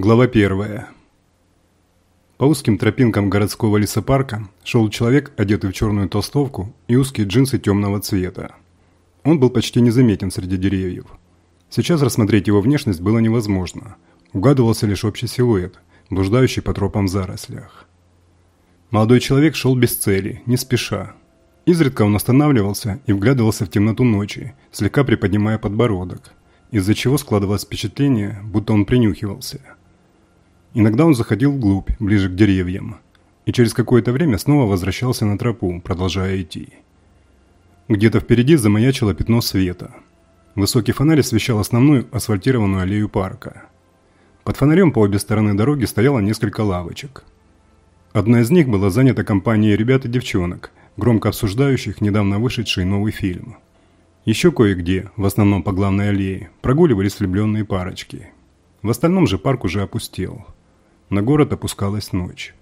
Глава первая. По узким тропинкам городского лесопарка шел человек, одетый в черную толстовку и узкие джинсы темного цвета. Он был почти незаметен среди деревьев. Сейчас рассмотреть его внешность было невозможно. Угадывался лишь общий силуэт, блуждающий по тропам в зарослях. Молодой человек шел без цели, не спеша. Изредка он останавливался и вглядывался в темноту ночи, слегка приподнимая подбородок, из-за чего складывалось впечатление, будто он принюхивался. Иногда он заходил вглубь, ближе к деревьям, и через какое-то время снова возвращался на тропу, продолжая идти. Где-то впереди замаячило пятно света. Высокий фонарь освещал основную асфальтированную аллею парка. Под фонарем по обе стороны дороги стояло несколько лавочек. Одна из них была занята компанией ребят и девчонок, громко обсуждающих недавно вышедший новый фильм. Еще кое-где, в основном по главной аллее, прогуливались влюбленные парочки. В остальном же парк уже опустел. На город опускалась ночь.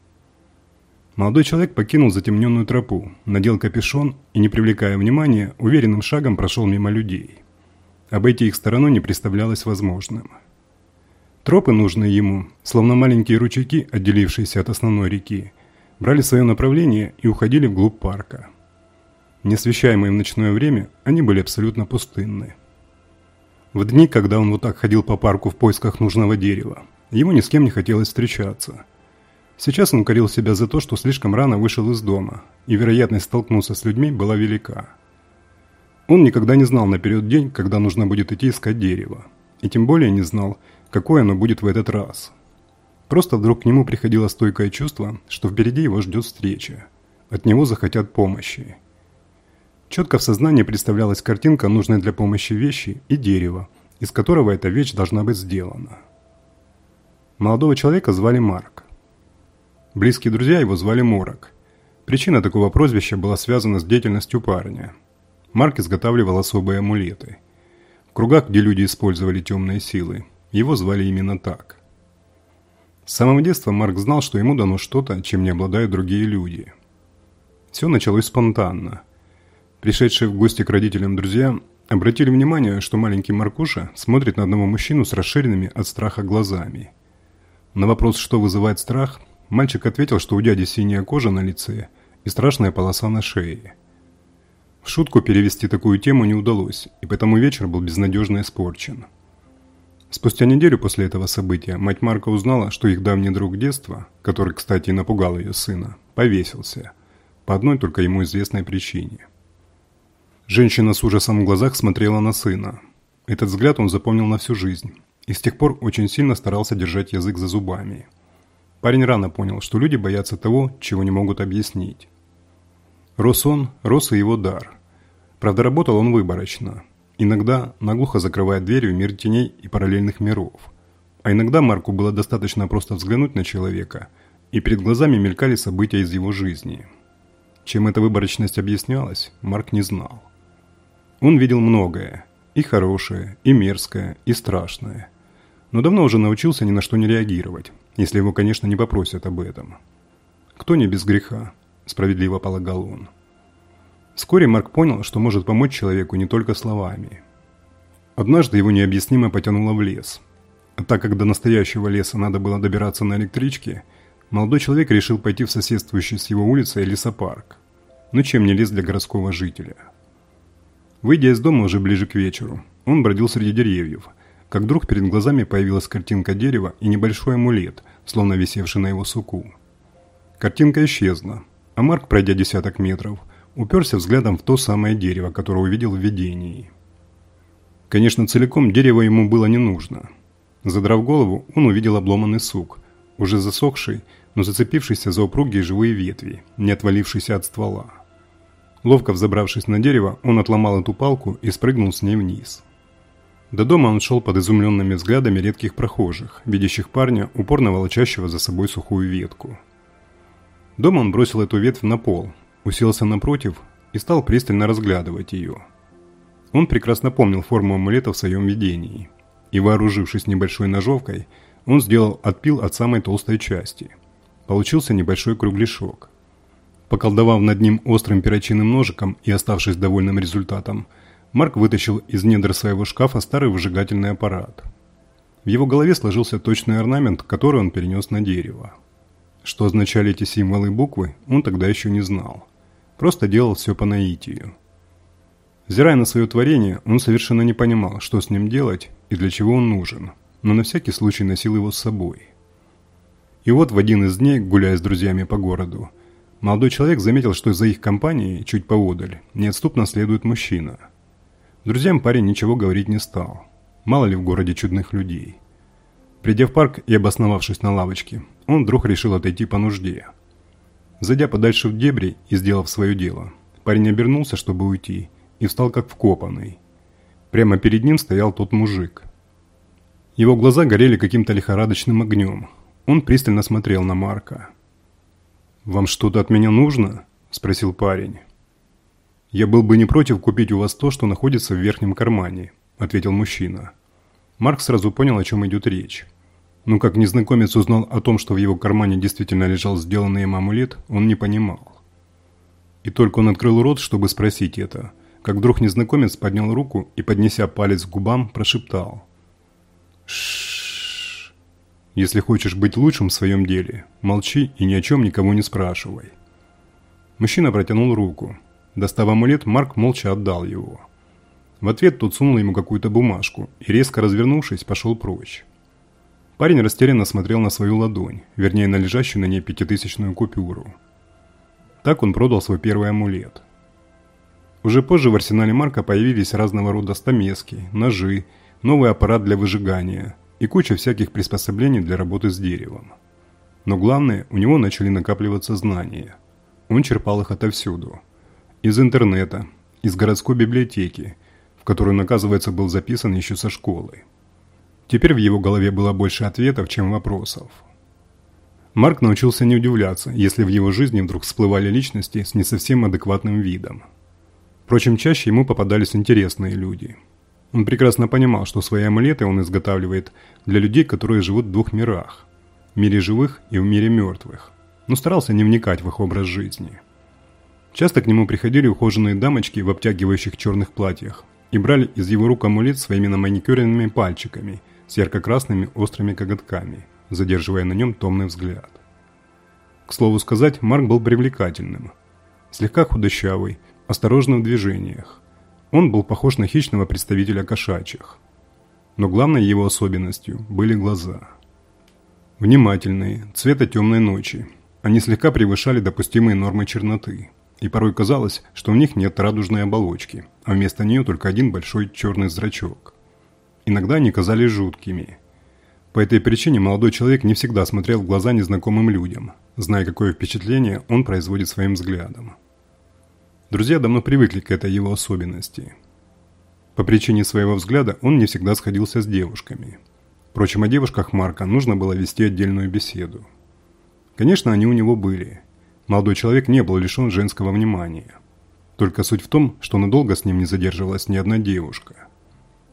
Молодой человек покинул затемненную тропу, надел капюшон и, не привлекая внимания, уверенным шагом прошел мимо людей. Обойти их стороной не представлялось возможным. Тропы, нужные ему, словно маленькие ручейки, отделившиеся от основной реки, брали свое направление и уходили вглубь парка. Неосвещаемые в ночное время, они были абсолютно пустынны. В дни, когда он вот так ходил по парку в поисках нужного дерева, ему ни с кем не хотелось встречаться. Сейчас он корил себя за то, что слишком рано вышел из дома, и вероятность столкнуться с людьми была велика. Он никогда не знал наперед день, когда нужно будет идти искать дерево, и тем более не знал, какое оно будет в этот раз – Просто вдруг к нему приходило стойкое чувство, что впереди его ждет встреча. От него захотят помощи. Четко в сознании представлялась картинка нужной для помощи вещи и дерева, из которого эта вещь должна быть сделана. Молодого человека звали Марк. Близкие друзья его звали Морок. Причина такого прозвища была связана с деятельностью парня. Марк изготавливал особые амулеты. В кругах, где люди использовали темные силы, его звали именно так – с самого детства Марк знал, что ему дано что-то, чем не обладают другие люди. Все началось спонтанно. Пришедшие в гости к родителям друзья обратили внимание, что маленький Маркуша смотрит на одного мужчину с расширенными от страха глазами. На вопрос, что вызывает страх, мальчик ответил, что у дяди синяя кожа на лице и страшная полоса на шее. В шутку перевести такую тему не удалось, и потому вечер был безнадежно испорчен. Спустя неделю после этого события мать Марка узнала, что их давний друг детства, который, кстати, и напугал ее сына, повесился. По одной только ему известной причине. Женщина с ужасом в глазах смотрела на сына. Этот взгляд он запомнил на всю жизнь. И с тех пор очень сильно старался держать язык за зубами. Парень рано понял, что люди боятся того, чего не могут объяснить. Рос он, рос и его дар. Правда, работал он выборочно – Иногда наглухо закрывая дверью мир теней и параллельных миров. А иногда Марку было достаточно просто взглянуть на человека, и перед глазами мелькали события из его жизни. Чем эта выборочность объяснялась, Марк не знал. Он видел многое, и хорошее, и мерзкое, и страшное. Но давно уже научился ни на что не реагировать, если его, конечно, не попросят об этом. «Кто не без греха?» – справедливо полагал он. Вскоре Марк понял, что может помочь человеку не только словами. Однажды его необъяснимо потянуло в лес. А так как до настоящего леса надо было добираться на электричке, молодой человек решил пойти в соседствующий с его улицей лесопарк. Но чем не лес для городского жителя. Выйдя из дома уже ближе к вечеру, он бродил среди деревьев, как вдруг перед глазами появилась картинка дерева и небольшой амулет, словно висевший на его суку. Картинка исчезла, а Марк, пройдя десяток метров, уперся взглядом в то самое дерево, которое увидел в видении. Конечно, целиком дерево ему было не нужно. Задрав голову, он увидел обломанный сук, уже засохший, но зацепившийся за упругие живые ветви, не отвалившийся от ствола. Ловко взобравшись на дерево, он отломал эту палку и спрыгнул с ней вниз. До дома он шел под изумленными взглядами редких прохожих, видящих парня, упорно волочащего за собой сухую ветку. Дома он бросил эту ветвь на пол, уселся напротив и стал пристально разглядывать ее. Он прекрасно помнил форму амулета в своем видении, и вооружившись небольшой ножовкой, он сделал отпил от самой толстой части. Получился небольшой кругляшок. Поколдовав над ним острым перочинным ножиком и оставшись довольным результатом, Марк вытащил из недр своего шкафа старый выжигательный аппарат. В его голове сложился точный орнамент, который он перенес на дерево. Что означали эти символы и буквы, он тогда еще не знал. Просто делал все по наитию. Взирая на свое творение, он совершенно не понимал, что с ним делать и для чего он нужен, но на всякий случай носил его с собой. И вот в один из дней, гуляя с друзьями по городу, молодой человек заметил, что за их компанией, чуть поодаль, неотступно следует мужчина. Друзьям парень ничего говорить не стал. Мало ли в городе чудных людей. Придя в парк и обосновавшись на лавочке, он вдруг решил отойти по нужде. Зайдя подальше в дебри и сделав свое дело, парень обернулся, чтобы уйти, и встал как вкопанный. Прямо перед ним стоял тот мужик. Его глаза горели каким-то лихорадочным огнем. Он пристально смотрел на Марка. «Вам что-то от меня нужно?» – спросил парень. «Я был бы не против купить у вас то, что находится в верхнем кармане», – ответил мужчина. Марк сразу понял, о чем идет речь. Но как незнакомец узнал о том, что в его кармане действительно лежал сделанный им амулет, он не понимал. И только он открыл рот, чтобы спросить это – как вдруг незнакомец поднял руку и, поднеся палец к губам, прошептал. Шшш. Если хочешь быть лучшим в своем деле, молчи и ни о чем никого не спрашивай. Мужчина протянул руку. Достав амулет, Марк молча отдал его. В ответ тот сунул ему какую-то бумажку и, резко развернувшись, пошел прочь. Парень растерянно смотрел на свою ладонь, вернее на лежащую на ней пятитысячную купюру. Так он продал свой первый амулет. Уже позже в арсенале Марка появились разного рода стамески, ножи, новый аппарат для выжигания и куча всяких приспособлений для работы с деревом. Но главное, у него начали накапливаться знания. Он черпал их отовсюду. Из интернета, из городской библиотеки, в которую, оказывается, был записан еще со школы. Теперь в его голове было больше ответов, чем вопросов. Марк научился не удивляться, если в его жизни вдруг всплывали личности с не совсем адекватным видом – Впрочем, чаще ему попадались интересные люди. Он прекрасно понимал, что свои амулеты он изготавливает для людей, которые живут в двух мирах – в мире живых и в мире мертвых, но старался не вникать в их образ жизни. Часто к нему приходили ухоженные дамочки в обтягивающих черных платьях и брали из его рук амулет своими наманикюренными пальчиками с ярко-красными острыми коготками, задерживая на нем томный взгляд. К слову сказать, Марк был привлекательным. Слегка худощавый, осторожным в движениях. Он был похож на хищного представителя кошачьих. Но главной его особенностью были глаза. Внимательные, цвета темной ночи. Они слегка превышали допустимые нормы черноты. И порой казалось, что в них нет радужной оболочки, а вместо нее только один большой черный зрачок. Иногда они казались жуткими. По этой причине молодой человек не всегда смотрел в глаза незнакомым людям, зная, какое впечатление он производит своим взглядом. Друзья давно привыкли к этой его особенности. По причине своего взгляда он не всегда сходился с девушками. Впрочем, о девушках Марка нужно было вести отдельную беседу. Конечно, они у него были. Молодой человек не был лишен женского внимания. Только суть в том, что надолго с ним не задерживалась ни одна девушка.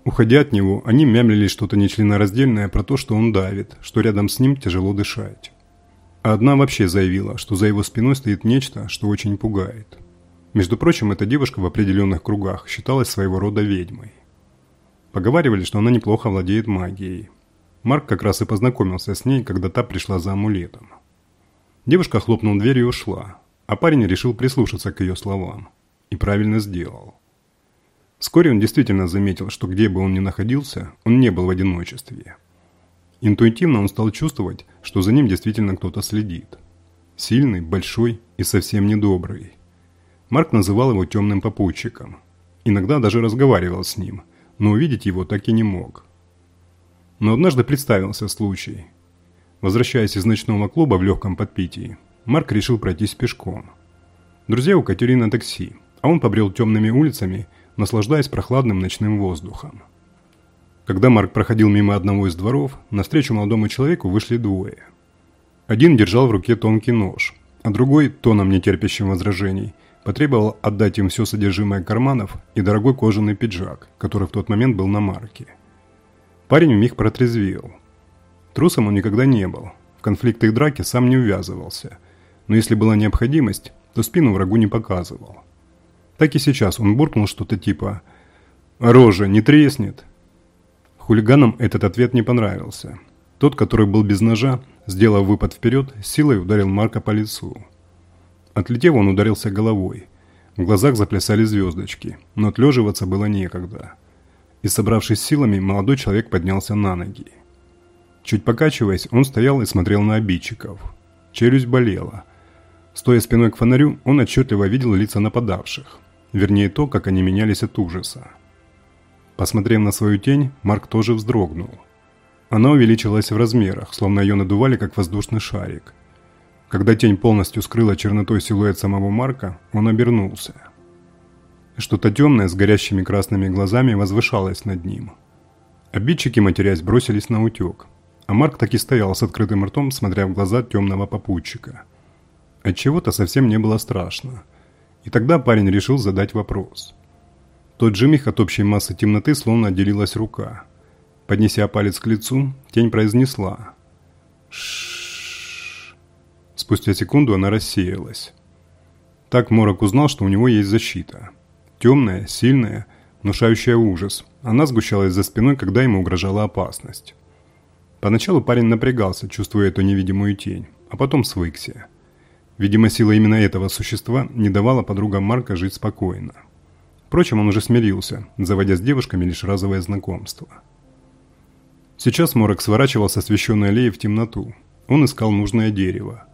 Уходя от него, они мямлили что-то нечленораздельное про то, что он давит, что рядом с ним тяжело дышать. А одна вообще заявила, что за его спиной стоит нечто, что очень пугает. Между прочим, эта девушка в определенных кругах считалась своего рода ведьмой. Поговаривали, что она неплохо владеет магией. Марк как раз и познакомился с ней, когда та пришла за амулетом. Девушка хлопнула дверь и ушла, а парень решил прислушаться к ее словам. И правильно сделал. Вскоре он действительно заметил, что где бы он ни находился, он не был в одиночестве. Интуитивно он стал чувствовать, что за ним действительно кто-то следит. Сильный, большой и совсем недобрый. Марк называл его темным попутчиком. Иногда даже разговаривал с ним, но увидеть его так и не мог. Но однажды представился случай. Возвращаясь из ночного клуба в легком подпитии, Марк решил пройтись пешком. Друзья укатили на такси, а он побрел темными улицами, наслаждаясь прохладным ночным воздухом. Когда Марк проходил мимо одного из дворов, навстречу молодому человеку вышли двое. Один держал в руке тонкий нож, а другой, тоном нетерпящим возражений, Потребовал отдать им все содержимое карманов и дорогой кожаный пиджак, который в тот момент был на марке. Парень в миг протрезвел. Трусом он никогда не был, в конфликты и драки сам не увязывался, но если была необходимость, то спину врагу не показывал. Так и сейчас он буркнул что-то типа «Рожа не треснет». Хулиганам этот ответ не понравился. Тот, который был без ножа, сделав выпад вперед, силой ударил Марка по лицу. Отлетев, он ударился головой. В глазах заплясали звездочки, но отлеживаться было некогда. И собравшись силами, молодой человек поднялся на ноги. Чуть покачиваясь, он стоял и смотрел на обидчиков. Челюсть болела. Стоя спиной к фонарю, он отчетливо видел лица нападавших. Вернее, то, как они менялись от ужаса. Посмотрев на свою тень, Марк тоже вздрогнул. Она увеличилась в размерах, словно ее надували, как воздушный шарик. Когда тень полностью скрыла чернотой силуэт самого Марка, он обернулся. Что-то темное с горящими красными глазами возвышалось над ним. Обидчики, матерясь, бросились на утек. А Марк так и стоял с открытым ртом, смотря в глаза темного попутчика. Отчего-то совсем не было страшно. И тогда парень решил задать вопрос. тот же миг от общей массы темноты словно отделилась рука. Поднеся палец к лицу, тень произнесла «Шшшш». Спустя секунду она рассеялась. Так Морок узнал, что у него есть защита. Темная, сильная, внушающая ужас. Она сгущалась за спиной, когда ему угрожала опасность. Поначалу парень напрягался, чувствуя эту невидимую тень, а потом свыкся. Видимо, сила именно этого существа не давала подругам Марка жить спокойно. Впрочем, он уже смирился, заводя с девушками лишь разовое знакомство. Сейчас Морок сворачивал с освещенной аллеи в темноту. Он искал нужное дерево.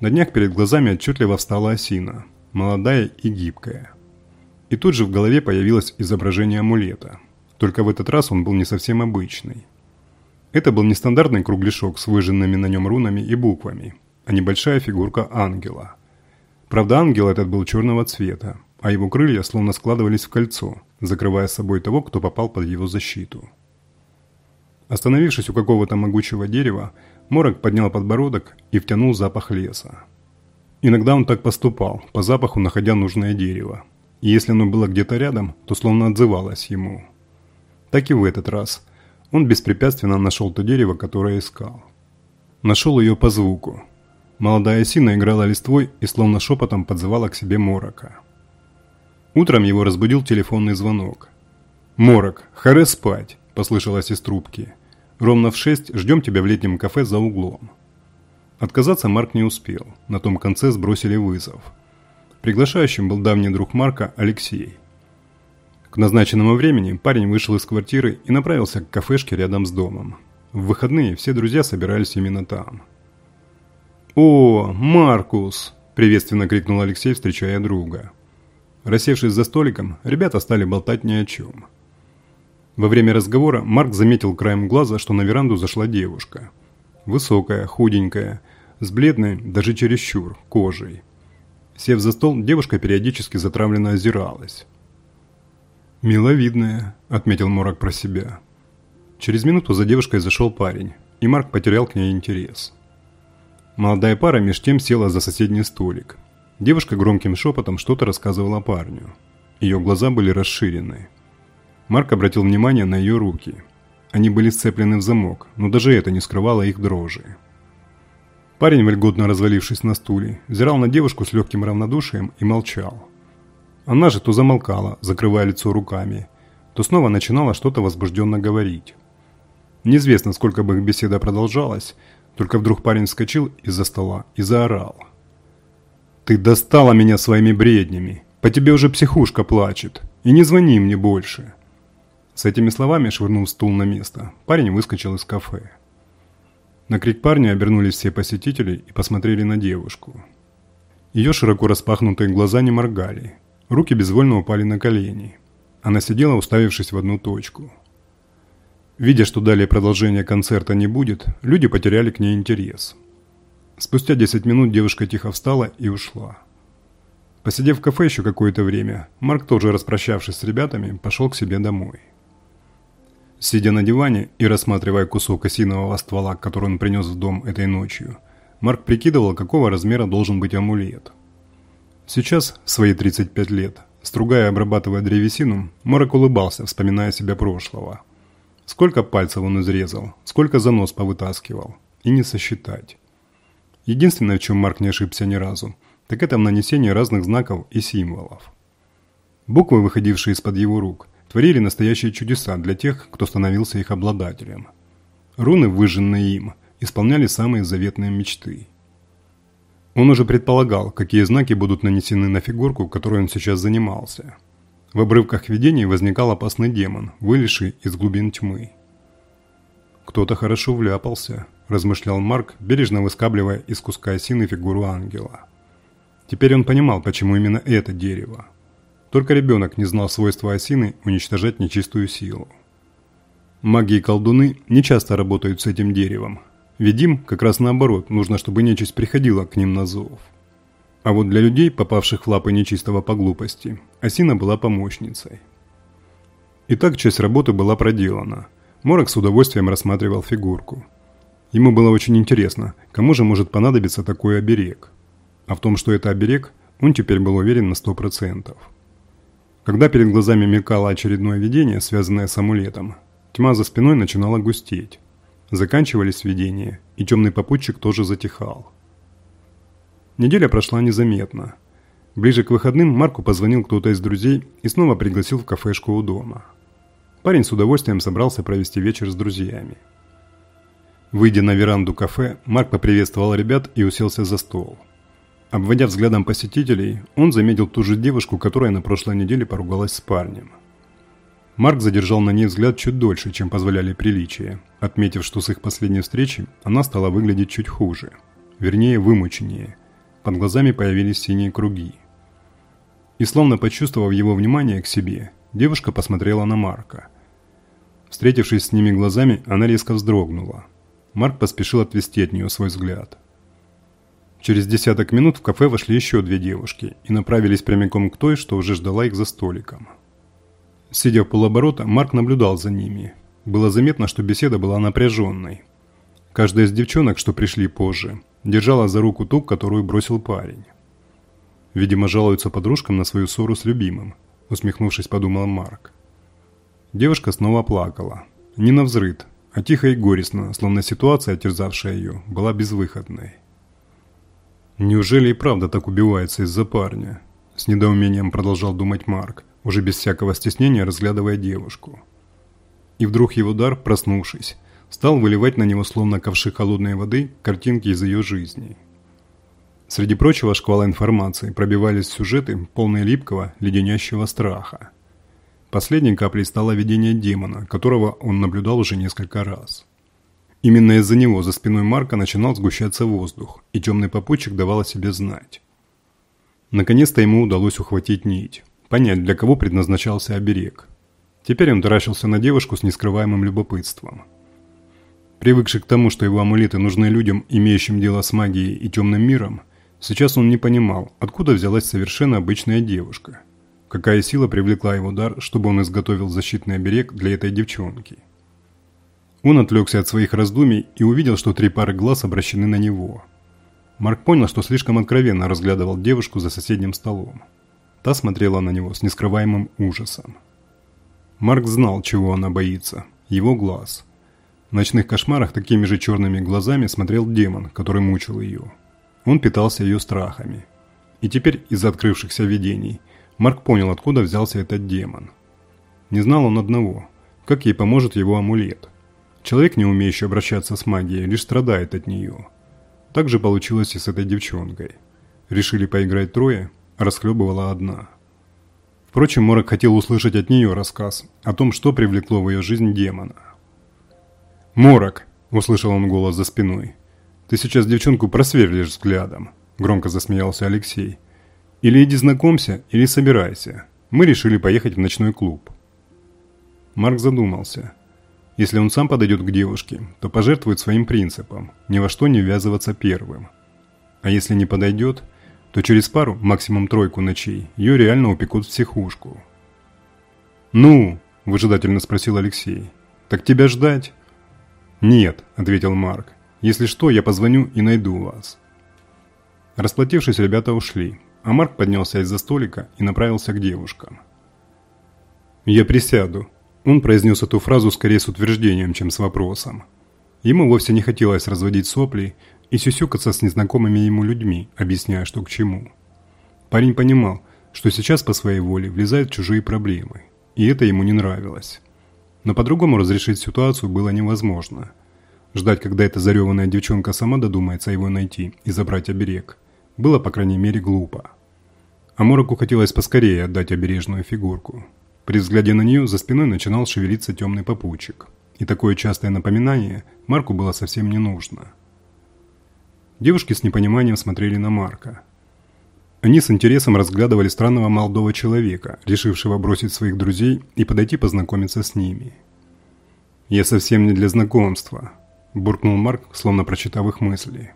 На днях перед глазами отчетливо встала осина, молодая и гибкая. И тут же в голове появилось изображение амулета. Только в этот раз он был не совсем обычный. Это был не стандартный кругляшок с выжженными на нем рунами и буквами, а небольшая фигурка ангела. Правда, ангел этот был черного цвета, а его крылья словно складывались в кольцо, закрывая собой того, кто попал под его защиту. Остановившись у какого-то могучего дерева, Морок поднял подбородок и втянул запах леса. Иногда он так поступал, по запаху находя нужное дерево. И если оно было где-то рядом, то словно отзывалось ему. Так и в этот раз – он беспрепятственно нашел то дерево, которое искал. Нашел ее по звуку. Молодая осина играла листвой и словно шепотом подзывала к себе Морока. Утром его разбудил телефонный звонок. «Морок, харе спать!» – послышалось из трубки. «Ровно в шесть ждем тебя в летнем кафе за углом». Отказаться Марк не успел. На том конце сбросили вызов. Приглашающим был давний друг Марка Алексей. К назначенному времени парень вышел из квартиры и направился к кафешке рядом с домом. В выходные все друзья собирались именно там. «О, Маркус!» – приветственно крикнул Алексей, встречая друга. Рассевшись за столиком, ребята стали болтать ни о чем. Во время разговора Марк заметил краем глаза, что на веранду зашла девушка. Высокая, худенькая, с бледной, даже чересчур, кожей. Сев за стол, девушка периодически затравленно озиралась. «Миловидная», – отметил Морок про себя. Через минуту за девушкой зашел парень, и Марк потерял к ней интерес. Молодая пара меж тем села за соседний столик. Девушка громким шепотом что-то рассказывала парню. Ее глаза были расширены. Марк обратил внимание на ее руки. Они были сцеплены в замок, но даже это не скрывало их дрожи. Парень, вольготно развалившись на стуле, взирал на девушку с легким равнодушием и молчал. Она же то замолкала, закрывая лицо руками, то снова начинала что-то возбужденно говорить. Неизвестно, сколько бы их беседа продолжалась, только вдруг парень вскочил из-за стола и заорал. «Ты достала меня своими бреднями! По тебе уже психушка плачет! И не звони мне больше!» С этими словами, швырнув стул на место, парень выскочил из кафе. На крик парня обернулись все посетители и посмотрели на девушку. Ее широко распахнутые глаза не моргали, Руки безвольно упали на колени. Она сидела, уставившись в одну точку. Видя, что далее продолжения концерта не будет, люди потеряли к ней интерес. Спустя 10 минут девушка тихо встала и ушла. Посидев в кафе еще какое-то время, Марк, тоже распрощавшись с ребятами, пошел к себе домой. Сидя на диване и рассматривая кусок осинового ствола, который он принес в дом этой ночью, Марк прикидывал, какого размера должен быть амулет – Сейчас, в свои 35 лет, стругая и обрабатывая древесину, Морок улыбался, вспоминая себя прошлого. Сколько пальцев он изрезал, сколько занос повытаскивал. И не сосчитать. Единственное, в чем Марк не ошибся ни разу, так это в нанесении разных знаков и символов. Буквы, выходившие из-под его рук, творили настоящие чудеса для тех, кто становился их обладателем. Руны, выжженные им, исполняли самые заветные мечты. Он уже предполагал, какие знаки будут нанесены на фигурку, которой он сейчас занимался. В обрывках видений возникал опасный демон, вылезший из глубин тьмы. «Кто-то хорошо вляпался», – размышлял Марк, бережно выскабливая из куска осины фигуру ангела. Теперь он понимал, почему именно это дерево. Только ребенок не знал свойства осины уничтожать нечистую силу. Маги и колдуны не часто работают с этим деревом. Ведь как раз наоборот, нужно, чтобы нечисть приходила к ним на зов. А вот для людей, попавших в лапы нечистого по глупости, осина была помощницей. Итак, часть работы была проделана. Морок с удовольствием рассматривал фигурку. Ему было очень интересно, кому же может понадобиться такой оберег. А в том, что это оберег, он теперь был уверен на сто процентов. Когда перед глазами мелькало очередное видение, связанное с амулетом, тьма за спиной начинала густеть. Заканчивались видения, и темный попутчик тоже затихал. Неделя прошла незаметно. Ближе к выходным Марку позвонил кто-то из друзей и снова пригласил в кафешку у дома. Парень с удовольствием собрался провести вечер с друзьями. Выйдя на веранду кафе, Марк поприветствовал ребят и уселся за стол. Обводя взглядом посетителей, он заметил ту же девушку, которая на прошлой неделе поругалась с парнем. Марк задержал на ней взгляд чуть дольше, чем позволяли приличия, отметив, что с их последней встречи она стала выглядеть чуть хуже. Вернее, вымученнее. Под глазами появились синие круги. И словно почувствовав его внимание к себе, девушка посмотрела на Марка. Встретившись с ними глазами, она резко вздрогнула. Марк поспешил отвести от нее свой взгляд – Через десяток минут в кафе вошли еще две девушки и направились прямиком к той, что уже ждала их за столиком. Сидя в полоборота, Марк наблюдал за ними. Было заметно, что беседа была напряженной. Каждая из девчонок, что пришли позже, держала за руку ту, которую бросил парень. Видимо, жалуются подружкам на свою ссору с любимым, усмехнувшись, подумал Марк. Девушка снова плакала. Не на взрыд, а тихо и горестно, словно ситуация, терзавшая ее, была безвыходной. Неужели и правда так убивается из-за парня? С недоумением продолжал думать Марк, уже без всякого стеснения разглядывая девушку. И вдруг его дар, проснувшись, стал выливать на него словно ковши холодной воды картинки из ее жизни. Среди прочего шквала информации пробивались сюжеты, полные липкого, леденящего страха. Последней каплей стало видение демона, которого он наблюдал уже несколько раз. Именно из-за него за спиной Марка начинал сгущаться воздух, и темный попутчик давал о себе знать. Наконец-то ему удалось ухватить нить, понять, для кого предназначался оберег. Теперь он таращился на девушку с нескрываемым любопытством. Привыкший к тому, что его амулеты нужны людям, имеющим дело с магией и темным миром, сейчас он не понимал, откуда взялась совершенно обычная девушка. Какая сила привлекла его дар, чтобы он изготовил защитный оберег для этой девчонки. Он отвлекся от своих раздумий и увидел, что три пары глаз обращены на него. Марк понял, что слишком откровенно разглядывал девушку за соседним столом. Та смотрела на него с нескрываемым ужасом. Марк знал, чего она боится. Его глаз. В ночных кошмарах такими же черными глазами смотрел демон, который мучил ее. Он питался ее страхами. И теперь из-за открывшихся видений Марк понял, откуда взялся этот демон. Не знал он одного, как ей поможет его амулет – Человек, не умеющий обращаться с магией, лишь страдает от нее. Так же получилось и с этой девчонкой. Решили поиграть трое, расхлебывала одна. Впрочем, Морок хотел услышать от нее рассказ о том, что привлекло в ее жизнь демона. «Морок!» – услышал он голос за спиной. «Ты сейчас девчонку просверлишь взглядом», – громко засмеялся Алексей. «Или иди знакомься, или собирайся. Мы решили поехать в ночной клуб». Марк задумался – если он сам подойдет к девушке, то пожертвует своим принципом, ни во что не ввязываться первым. А если не подойдет, то через пару, максимум тройку ночей, ее реально упекут в психушку. «Ну?» – выжидательно спросил Алексей. «Так тебя ждать?» «Нет», – ответил Марк. «Если что, я позвоню и найду вас». Расплатившись, ребята ушли, а Марк поднялся из-за столика и направился к девушкам. «Я присяду», он произнес эту фразу скорее с утверждением, чем с вопросом. Ему вовсе не хотелось разводить сопли и сюсюкаться с незнакомыми ему людьми, объясняя, что к чему. Парень понимал, что сейчас по своей воле влезает в чужие проблемы. и это ему не нравилось. Но по-другому разрешить ситуацию было невозможно. Ждать, когда эта зареванная девчонка сама додумается его найти и забрать оберег, было, по крайней мере, глупо. А Мороку хотелось поскорее отдать обережную фигурку. При взгляде на нее за спиной начинал шевелиться темный попутчик. И такое частое напоминание Марку было совсем не нужно. Девушки с непониманием смотрели на Марка. Они с интересом разглядывали странного молодого человека, решившего бросить своих друзей и подойти познакомиться с ними. «Я совсем не для знакомства», – буркнул Марк, словно прочитав их мысли.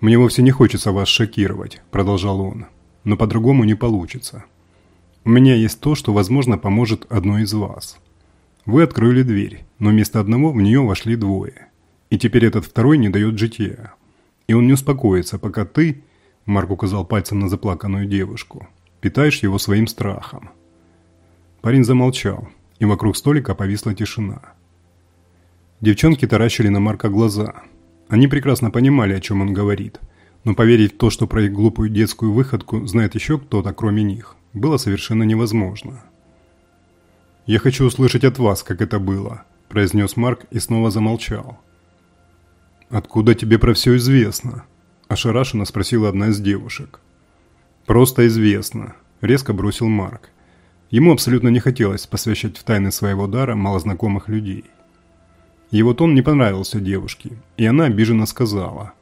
«Мне вовсе не хочется вас шокировать», – продолжал он, – «но по-другому не получится. У меня есть то, что, возможно, поможет одной из вас. Вы открыли дверь, но вместо одного в нее вошли двое. И теперь этот второй не дает жития. И он не успокоится, пока ты, Марк указал пальцем на заплаканную девушку, питаешь его своим страхом. Парень замолчал, и вокруг столика повисла тишина. Девчонки таращили на Марка глаза. Они прекрасно понимали, о чем он говорит, но поверить в то, что про их глупую детскую выходку знает еще кто-то, кроме них, было совершенно невозможно. «Я хочу услышать от вас, как это было», – произнес Марк и снова замолчал. «Откуда тебе про все известно?» – ошарашенно спросила одна из девушек. «Просто известно», – резко бросил Марк. Ему абсолютно не хотелось посвящать в тайны своего дара малознакомых людей. Его тон не понравился девушке, и она обиженно сказала.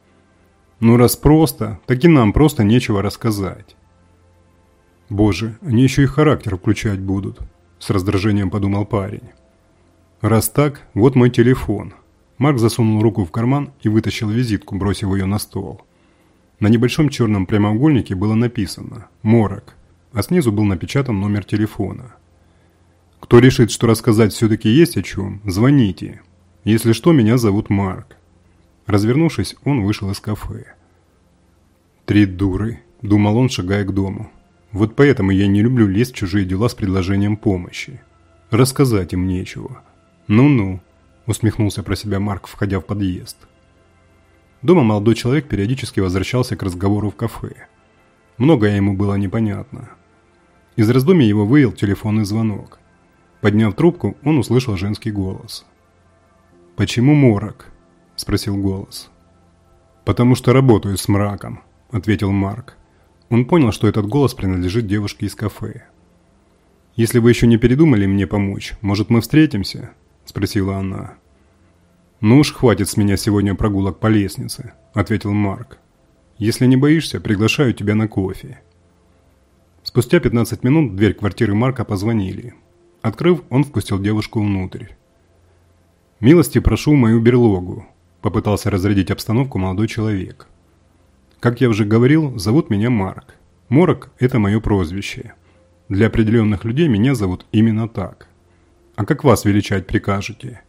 «Ну раз просто, так и нам просто нечего рассказать». «Боже, они еще и характер включать будут», – с раздражением подумал парень. «Раз так, вот мой телефон. Марк засунул руку в карман и вытащил визитку, бросив ее на стол. На небольшом черном прямоугольнике было написано «Морок», а снизу был напечатан номер телефона. «Кто решит, что рассказать все-таки есть о чем, звоните. Если что, меня зовут Марк». Развернувшись, он вышел из кафе. «Три дуры», – думал он, шагая к дому. «Вот поэтому я не люблю лезть в чужие дела с предложением помощи. Рассказать им нечего. Ну-ну» усмехнулся про себя Марк, входя в подъезд. Дома молодой человек периодически возвращался к разговору в кафе. Многое ему было непонятно. Из раздумий его вывел телефонный звонок. Подняв трубку, он услышал женский голос. «Почему морок?» – спросил голос. «Потому что работаю с мраком», – ответил Марк. Он понял, что этот голос принадлежит девушке из кафе. «Если вы еще не передумали мне помочь, может мы встретимся?» – спросила она. «Ну уж хватит с меня сегодня прогулок по лестнице», – ответил Марк. «Если не боишься, приглашаю тебя на кофе». Спустя 15 минут в дверь квартиры Марка позвонили. Открыв, он впустил девушку внутрь. «Милости прошу мою берлогу», – попытался разрядить обстановку молодой человек. «Как я уже говорил, зовут меня Марк. Морок – это мое прозвище. Для определенных людей меня зовут именно так. А как вас величать прикажете?»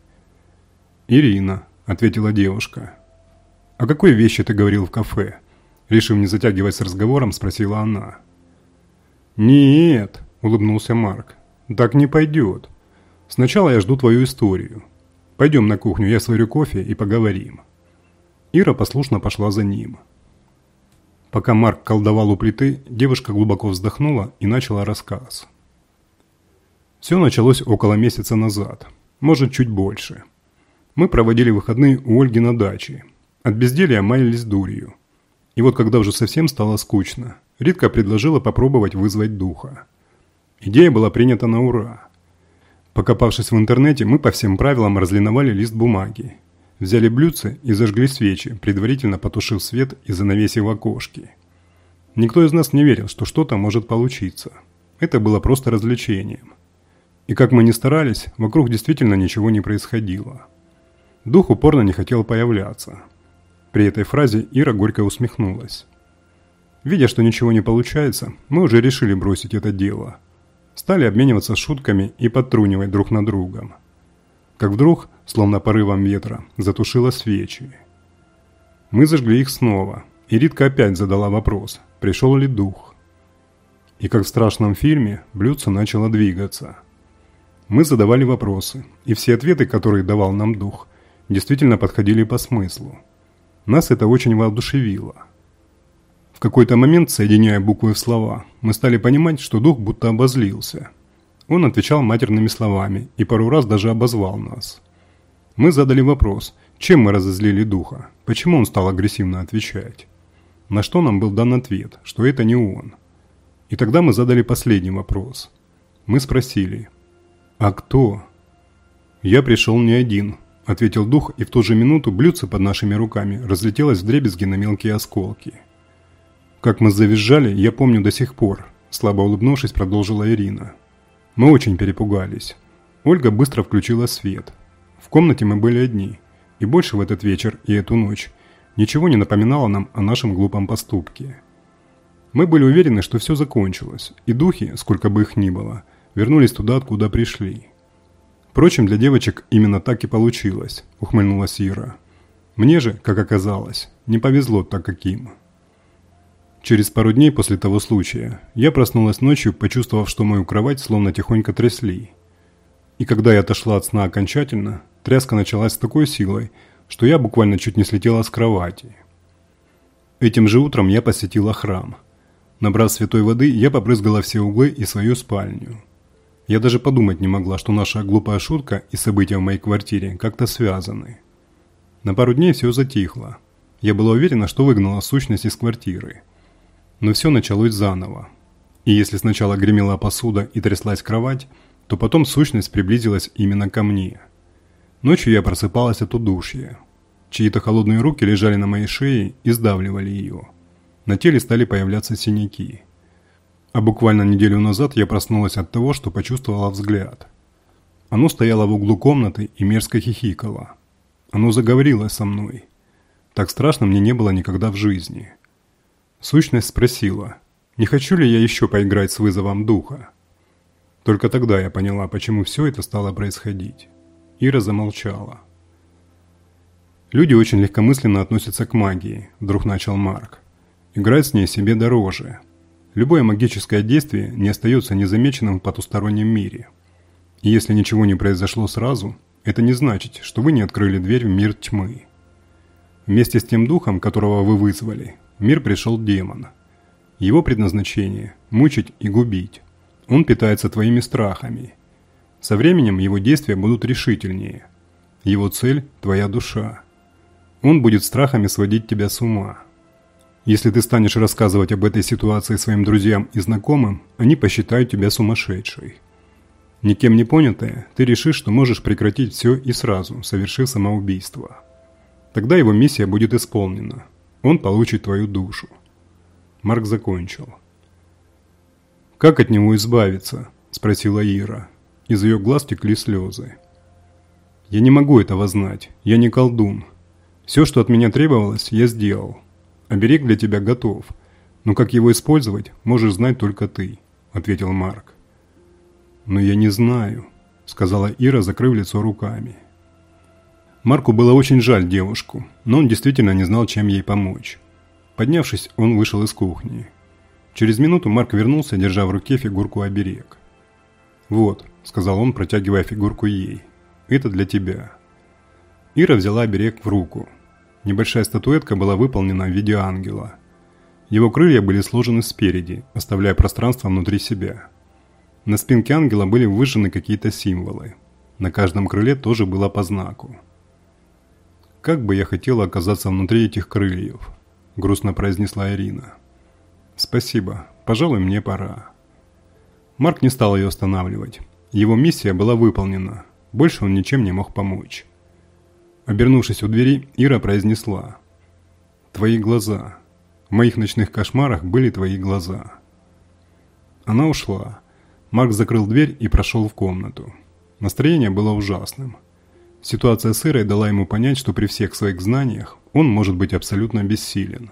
«Ирина», – ответила девушка. «О какой вещи ты говорил в кафе?» Решив не затягивать с разговором, спросила она. «Нет», – улыбнулся Марк. «Так не пойдет. Сначала я жду твою историю. Пойдем на кухню, я сварю кофе и поговорим». Ира послушно пошла за ним. Пока Марк колдовал у плиты, девушка глубоко вздохнула и начала рассказ. Все началось около месяца назад, может, чуть больше. Мы проводили выходные у Ольги на даче. От безделья маялись дурью. И вот когда уже совсем стало скучно, Ритка предложила попробовать вызвать духа. Идея была принята на ура. Покопавшись в интернете, мы по всем правилам разлиновали лист бумаги. Взяли блюдце и зажгли свечи, предварительно потушив свет и занавесив окошки. Никто из нас не верил, что что-то может получиться. Это было просто развлечением. И как мы ни старались, вокруг действительно ничего не происходило. Дух упорно не хотел появляться. При этой фразе Ира горько усмехнулась. Видя, что ничего не получается, мы уже решили бросить это дело. Стали обмениваться шутками и подтрунивать друг над другом. Как вдруг, словно порывом ветра, затушила свечи. Мы зажгли их снова, и Ритка опять задала вопрос, пришел ли дух. И как в страшном фильме, блюдце начало двигаться – мы задавали вопросы, и все ответы, которые давал нам дух, действительно подходили по смыслу. Нас это очень воодушевило. В какой-то момент, соединяя буквы в слова, мы стали понимать, что дух будто обозлился. Он отвечал матерными словами и пару раз даже обозвал нас. Мы задали вопрос, чем мы разозлили духа, почему он стал агрессивно отвечать. На что нам был дан ответ, что это не он. И тогда мы задали последний вопрос. Мы спросили, а кто? Я пришел не один, ответил дух, и в ту же минуту блюдце под нашими руками разлетелось в дребезги на мелкие осколки. Как мы завизжали, я помню до сих пор, слабо улыбнувшись, продолжила Ирина. Мы очень перепугались. Ольга быстро включила свет. В комнате мы были одни, и больше в этот вечер и эту ночь ничего не напоминало нам о нашем глупом поступке. Мы были уверены, что все закончилось, и духи, сколько бы их ни было, вернулись туда, откуда пришли. Впрочем, для девочек именно так и получилось, ухмыльнулась Ира. Мне же, как оказалось, не повезло так, как им. Через пару дней после того случая я проснулась ночью, почувствовав, что мою кровать словно тихонько трясли. И когда я отошла от сна окончательно, тряска началась с такой силой, что я буквально чуть не слетела с кровати. Этим же утром я посетила храм. Набрав святой воды, я побрызгала все углы и свою спальню. Я даже подумать не могла, что наша глупая шутка и события в моей квартире как-то связаны. На пару дней все затихло. Я была уверена, что выгнала сущность из квартиры. Но все началось заново. И если сначала гремела посуда и тряслась кровать, то потом сущность приблизилась именно ко мне. Ночью я просыпалась от удушья. Чьи-то холодные руки лежали на моей шее и сдавливали ее. На теле стали появляться синяки. А буквально неделю назад я проснулась от того, что почувствовала взгляд. Оно стояло в углу комнаты и мерзко хихикало. Оно заговорило со мной. Так страшно мне не было никогда в жизни. Сущность спросила, не хочу ли я еще поиграть с вызовом духа. Только тогда я поняла, почему все это стало происходить. Ира замолчала. «Люди очень легкомысленно относятся к магии», – вдруг начал Марк. «Играть с ней себе дороже». Любое магическое действие не остается незамеченным в потустороннем мире. И если ничего не произошло сразу, это не значит, что вы не открыли дверь в мир тьмы. Вместе с тем духом, которого вы вызвали, в мир пришел демон. Его предназначение – мучить и губить. Он питается твоими страхами. Со временем его действия будут решительнее. Его цель – твоя душа. Он будет страхами сводить тебя с ума. Если ты станешь рассказывать об этой ситуации своим друзьям и знакомым, они посчитают тебя сумасшедшей. Никем не понятая, ты решишь, что можешь прекратить все и сразу, совершив самоубийство. Тогда его миссия будет исполнена. Он получит твою душу. Марк закончил. «Как от него избавиться?» – спросила Ира. Из ее глаз текли слезы. «Я не могу этого знать. Я не колдун. Все, что от меня требовалось, я сделал. Оберег для тебя готов, но как его использовать, можешь знать только ты», – ответил Марк. «Но я не знаю», – сказала Ира, закрыв лицо руками. Марку было очень жаль девушку, но он действительно не знал, чем ей помочь. Поднявшись, он вышел из кухни. Через минуту Марк вернулся, держа в руке фигурку оберег. «Вот», – сказал он, протягивая фигурку ей, – «это для тебя». Ира взяла оберег в руку – Небольшая статуэтка была выполнена в виде ангела. Его крылья были сложены спереди, оставляя пространство внутри себя. На спинке ангела были выжжены какие-то символы. На каждом крыле тоже было по знаку. «Как бы я хотела оказаться внутри этих крыльев», – грустно произнесла Ирина. «Спасибо. Пожалуй, мне пора». Марк не стал ее останавливать. Его миссия была выполнена. Больше он ничем не мог помочь. Обернувшись у двери, Ира произнесла. «Твои глаза. В моих ночных кошмарах были твои глаза». Она ушла. Марк закрыл дверь и прошел в комнату. Настроение было ужасным. Ситуация с Ирой дала ему понять, что при всех своих знаниях он может быть абсолютно бессилен.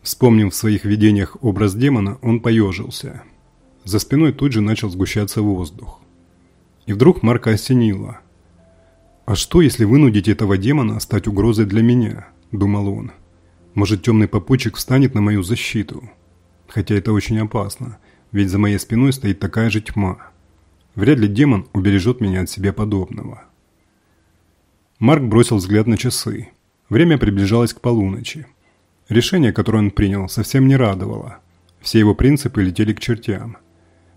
Вспомнив в своих видениях образ демона, он поежился. За спиной тут же начал сгущаться воздух. И вдруг Марка осенило – «А что, если вынудить этого демона стать угрозой для меня?» – думал он. «Может, темный попутчик встанет на мою защиту? Хотя это очень опасно, ведь за моей спиной стоит такая же тьма. Вряд ли демон убережет меня от себе подобного». Марк бросил взгляд на часы. Время приближалось к полуночи. Решение, которое он принял, совсем не радовало. Все его принципы летели к чертям.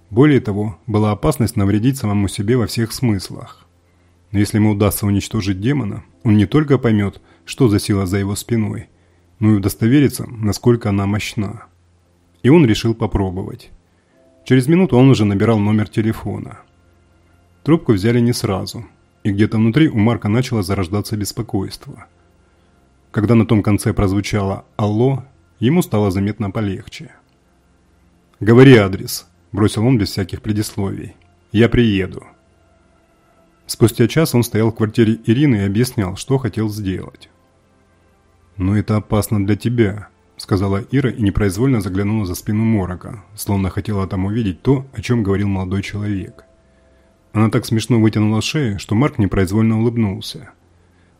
Более того, была опасность навредить самому себе во всех смыслах. Но если ему удастся уничтожить демона, он не только поймет, что за сила за его спиной, но и удостоверится, насколько она мощна. И он решил попробовать. Через минуту он уже набирал номер телефона. Трубку взяли не сразу, и где-то внутри у Марка начало зарождаться беспокойство. Когда на том конце прозвучало «Алло», ему стало заметно полегче. «Говори адрес», – бросил он без всяких предисловий. «Я приеду». Спустя час он стоял в квартире Ирины и объяснял, что хотел сделать. «Но это опасно для тебя», – сказала Ира и непроизвольно заглянула за спину Морока, словно хотела там увидеть то, о чем говорил молодой человек. Она так смешно вытянула шею, что Марк непроизвольно улыбнулся.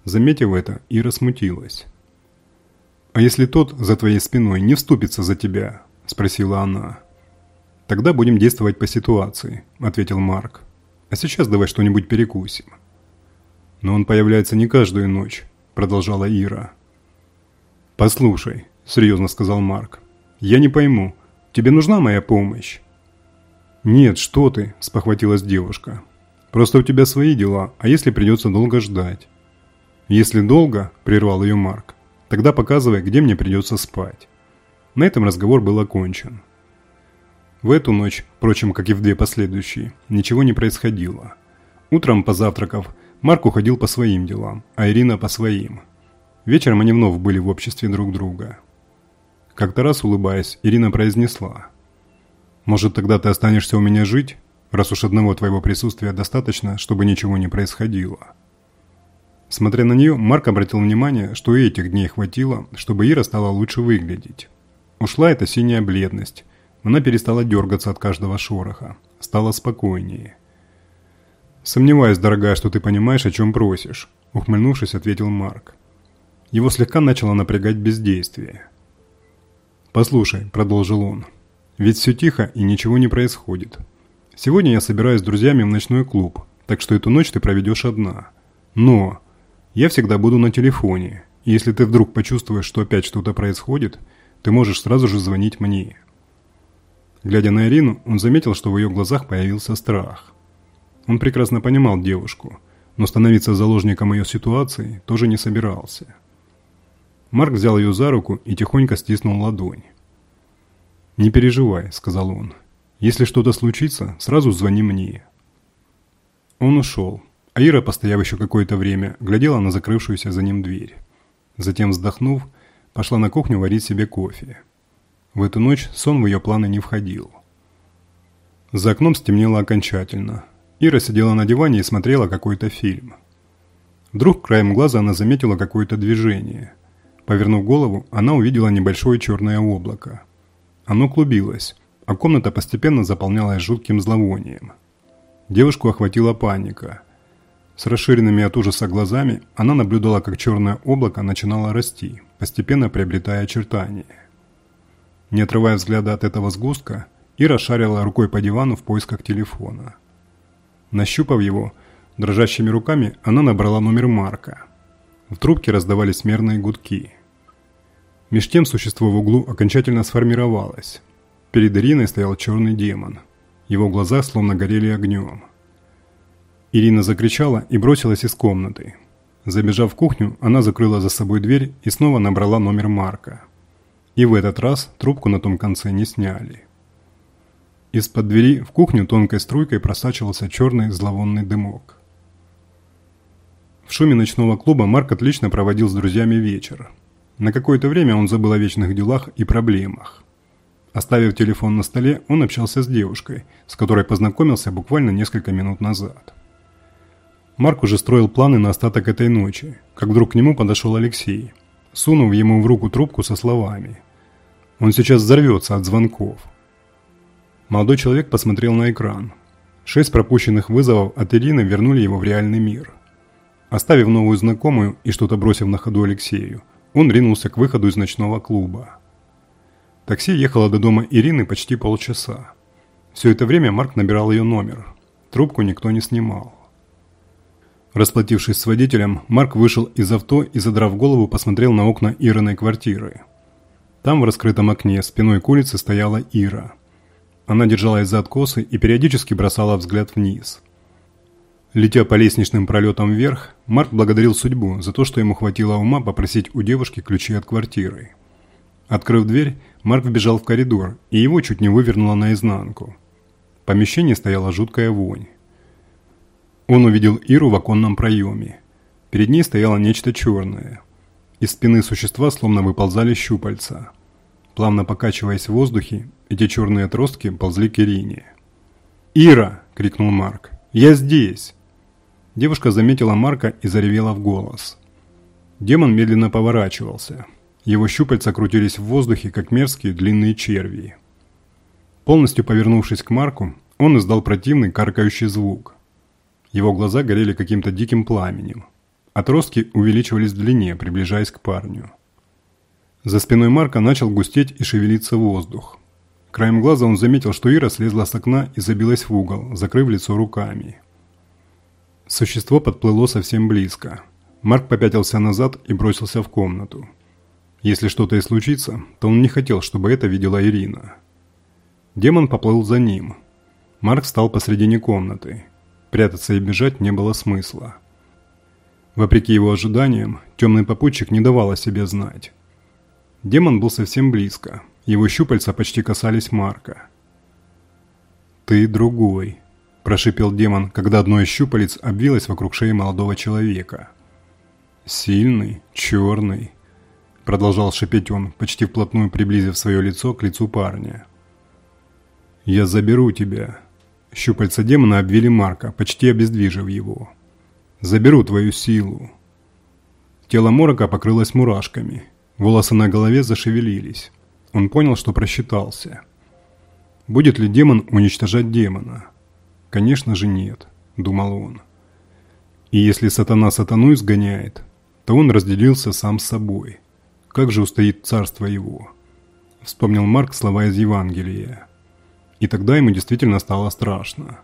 Заметив это, Ира смутилась. «А если тот за твоей спиной не вступится за тебя?» – спросила она. «Тогда будем действовать по ситуации», – ответил Марк. А сейчас давай что-нибудь перекусим». «Но он появляется не каждую ночь», – продолжала Ира. «Послушай», – серьезно сказал Марк. «Я не пойму, тебе нужна моя помощь?» «Нет, что ты», – спохватилась девушка. «Просто у тебя свои дела, а если придется долго ждать?» «Если долго», – прервал ее Марк, – «тогда показывай, где мне придется спать». На этом разговор был окончен. В эту ночь, впрочем, как и в две последующие, ничего не происходило. Утром, позавтракав, Марк уходил по своим делам, а Ирина по своим. Вечером они вновь были в обществе друг друга. Как-то раз, улыбаясь, Ирина произнесла. «Может, тогда ты останешься у меня жить, раз уж одного твоего присутствия достаточно, чтобы ничего не происходило?» Смотря на нее, Марк обратил внимание, что и этих дней хватило, чтобы Ира стала лучше выглядеть. Ушла эта синяя бледность – она перестала дергаться от каждого шороха. Стала спокойнее. «Сомневаюсь, дорогая, что ты понимаешь, о чем просишь», – ухмыльнувшись, ответил Марк. Его слегка начало напрягать бездействие. «Послушай», – продолжил он, – «ведь все тихо и ничего не происходит. Сегодня я собираюсь с друзьями в ночной клуб, так что эту ночь ты проведешь одна. Но я всегда буду на телефоне, и если ты вдруг почувствуешь, что опять что-то происходит, ты можешь сразу же звонить мне. Глядя на Ирину, он заметил, что в ее глазах появился страх. Он прекрасно понимал девушку, но становиться заложником ее ситуации тоже не собирался. Марк взял ее за руку и тихонько стиснул ладонь. «Не переживай», — сказал он. «Если что-то случится, сразу звони мне». Он ушел, а Ира, постояв еще какое-то время, глядела на закрывшуюся за ним дверь. Затем, вздохнув, пошла на кухню варить себе кофе. В эту ночь сон в ее планы не входил. За окном стемнело окончательно. Ира сидела на диване и смотрела какой-то фильм. Вдруг краем глаза она заметила какое-то движение. Повернув голову, она увидела небольшое черное облако. Оно клубилось, а комната постепенно заполнялась жутким зловонием. Девушку охватила паника. С расширенными от ужаса глазами она наблюдала, как черное облако начинало расти, постепенно приобретая очертания. Не отрывая взгляда от этого сгустка, Ира шарила рукой по дивану в поисках телефона. Нащупав его, дрожащими руками она набрала номер Марка. В трубке раздавались мерные гудки. Меж тем существо в углу окончательно сформировалось. Перед Ириной стоял черный демон. Его глаза словно горели огнем. Ирина закричала и бросилась из комнаты. Забежав в кухню, она закрыла за собой дверь и снова набрала номер Марка. И в этот раз трубку на том конце не сняли. Из-под двери в кухню тонкой струйкой просачивался черный зловонный дымок. В шуме ночного клуба Марк отлично проводил с друзьями вечер. На какое-то время он забыл о вечных делах и проблемах. Оставив телефон на столе, он общался с девушкой, с которой познакомился буквально несколько минут назад. Марк уже строил планы на остаток этой ночи, как вдруг к нему подошел Алексей, сунув ему в руку трубку со словами он сейчас взорвется от звонков. Молодой человек посмотрел на экран. Шесть пропущенных вызовов от Ирины вернули его в реальный мир. Оставив новую знакомую и что-то бросив на ходу Алексею, он ринулся к выходу из ночного клуба. Такси ехало до дома Ирины почти полчаса. Все это время Марк набирал ее номер. Трубку никто не снимал. Расплатившись с водителем, Марк вышел из авто и, задрав голову, посмотрел на окна Ириной квартиры. Там в раскрытом окне спиной к улице стояла Ира. Она держалась за откосы и периодически бросала взгляд вниз. Летя по лестничным пролетам вверх, Марк благодарил судьбу за то, что ему хватило ума попросить у девушки ключи от квартиры. Открыв дверь, Марк вбежал в коридор, и его чуть не вывернуло наизнанку. В помещении стояла жуткая вонь. Он увидел Иру в оконном проеме. Перед ней стояло нечто черное. Из спины существа словно выползали щупальца. Плавно покачиваясь в воздухе, эти черные отростки ползли к Ирине. «Ира!» – крикнул Марк. «Я здесь!» Девушка заметила Марка и заревела в голос. Демон медленно поворачивался. Его щупальца крутились в воздухе, как мерзкие длинные черви. Полностью повернувшись к Марку, он издал противный каркающий звук. Его глаза горели каким-то диким пламенем. Отростки увеличивались в длине, приближаясь к парню. За спиной Марка начал густеть и шевелиться воздух. Краем глаза он заметил, что Ира слезла с окна и забилась в угол, закрыв лицо руками. Существо подплыло совсем близко. Марк попятился назад и бросился в комнату. Если что-то и случится, то он не хотел, чтобы это видела Ирина. Демон поплыл за ним. Марк встал посредине комнаты. Прятаться и бежать не было смысла. Вопреки его ожиданиям, темный попутчик не давал о себе знать. Демон был совсем близко. Его щупальца почти касались Марка. «Ты другой», – прошипел демон, когда одно из щупалец обвилось вокруг шеи молодого человека. «Сильный, черный», – продолжал шипеть он, почти вплотную приблизив свое лицо к лицу парня. «Я заберу тебя». Щупальца демона обвили Марка, почти обездвижив его. Заберу твою силу». Тело Морока покрылось мурашками. Волосы на голове зашевелились. Он понял, что просчитался. Будет ли демон уничтожать демона? Конечно же нет, думал он. И если сатана сатану изгоняет, то он разделился сам с собой. Как же устоит царство его? Вспомнил Марк слова из Евангелия. И тогда ему действительно стало страшно.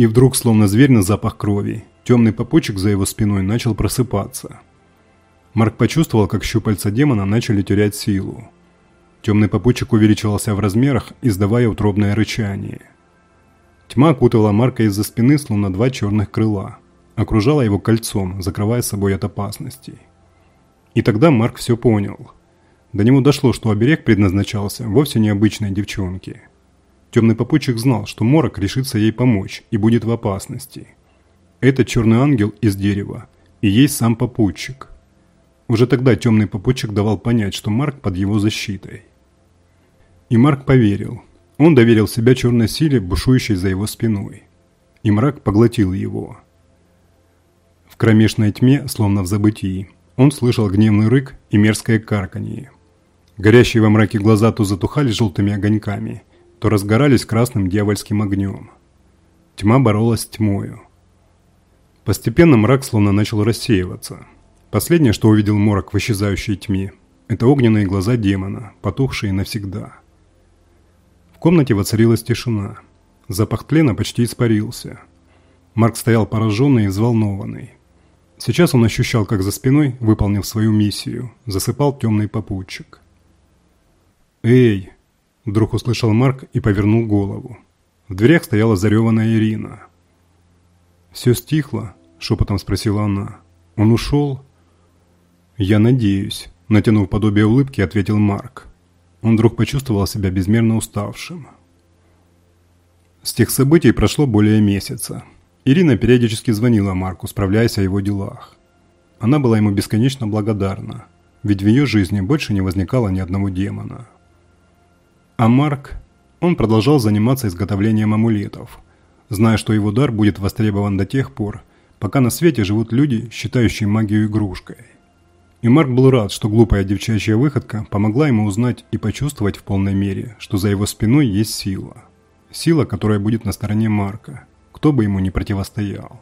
И вдруг, словно зверь на запах крови, темный попутчик за его спиной начал просыпаться. Марк почувствовал, как щупальца демона начали терять силу. Темный попутчик увеличивался в размерах, издавая утробное рычание. Тьма окутала Марка из-за спины, словно два черных крыла. Окружала его кольцом, закрывая собой от опасностей. И тогда Марк все понял. До него дошло, что оберег предназначался вовсе не обычной девчонке. Темный попутчик знал, что Морок решится ей помочь и будет в опасности. Это черный ангел из дерева и есть сам попутчик. Уже тогда темный попутчик давал понять, что Марк под его защитой. И Марк поверил. Он доверил себя черной силе, бушующей за его спиной. И мрак поглотил его. В кромешной тьме, словно в забытии, он слышал гневный рык и мерзкое карканье. Горящие во мраке глаза то затухали желтыми огоньками – то разгорались красным дьявольским огнем. Тьма боролась с тьмою. Постепенно мрак словно начал рассеиваться. Последнее, что увидел Морок в исчезающей тьме, это огненные глаза демона, потухшие навсегда. В комнате воцарилась тишина. Запах тлена почти испарился. Марк стоял пораженный и взволнованный. Сейчас он ощущал, как за спиной, выполнив свою миссию, засыпал темный попутчик. «Эй!» Вдруг услышал Марк и повернул голову. В дверях стояла зареванная Ирина. «Все стихло?» – шепотом спросила она. «Он ушел?» «Я надеюсь», – натянув подобие улыбки, ответил Марк. Он вдруг почувствовал себя безмерно уставшим. С тех событий прошло более месяца. Ирина периодически звонила Марку, справляясь о его делах. Она была ему бесконечно благодарна, ведь в ее жизни больше не возникало ни одного демона. А Марк, он продолжал заниматься изготовлением амулетов, зная, что его дар будет востребован до тех пор, пока на свете живут люди, считающие магию игрушкой. И Марк был рад, что глупая девчачья выходка помогла ему узнать и почувствовать в полной мере, что за его спиной есть сила. Сила, которая будет на стороне Марка, кто бы ему ни противостоял.